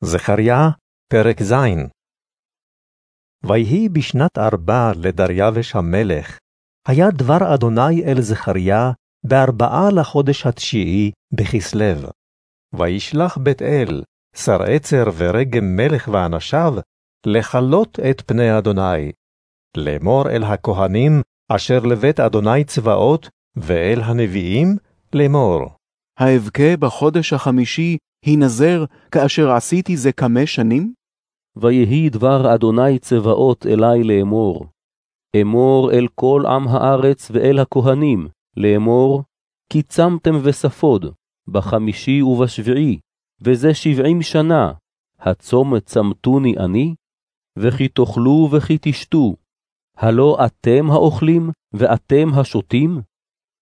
זכריה, פרק ז. ויהי בשנת ארבע לדריווש המלך, היה דבר אדוני אל זכריה בארבעה לחודש התשיעי בכסלו. וישלח בית אל, שר עצר ורגם מלך ואנשיו, לכלות את פני אדוני, לאמור אל הכהנים אשר לבית אדוני צבאות, ואל הנביאים, לאמור. האבכה בחודש החמישי הנזר כאשר עשיתי זה כמה שנים? ויהי דבר אדוני צבאות אלי לאמור. אמור אל כל עם הארץ ואל הכהנים, לאמור, כי צמתם וספוד, בחמישי ובשביעי, וזה שבעים שנה, הצום צמתוני אני? וכי תאכלו וכי תשתו, הלא אתם האוכלים ואתם השותים?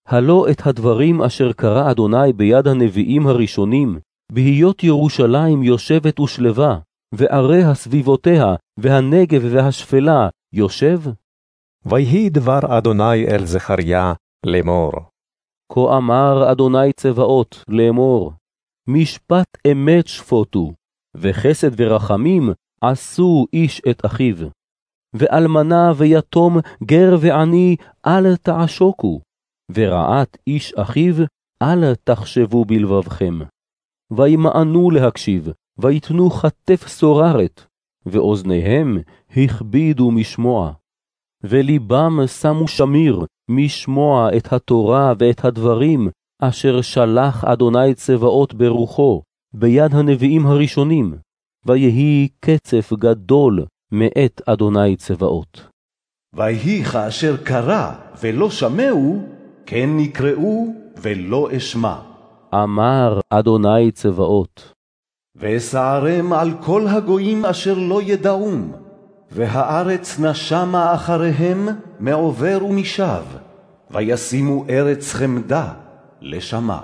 הלא את הדברים אשר קרא אדוני ביד הנביאים הראשונים, בהיות ירושלים יושבת ושלווה, וערי הסביבותיה, והנגב והשפלה, יושב? ויהי דבר אדוני אל זכריה לאמור. כה אמר אדוני צבאות לאמור, משפט אמת שפוטו, וחסד ורחמים עשו איש את אחיו. ואלמנה ויתום, גר ועני, אל תעשוקו, ורעת איש אחיו, אל תחשבו בלבבכם. וימאנו להקשיב, ויתנו כתף סוררת, ואוזניהם הכבידו משמוע. ולבם שמו שמיר משמוע את התורה ואת הדברים אשר שלח אדוני צבאות ברוחו, ביד הנביאים הראשונים, ויהי קצף גדול מאת אדוני צבאות. ויהי כאשר קרא ולא שמעו, כן נקראו ולא אשמע. אמר אדוני צבאות. ואסערם על כל הגויים אשר לא ידעום, והארץ נשמה אחריהם מעובר ומשב, וישימו ארץ חמדה לשמה.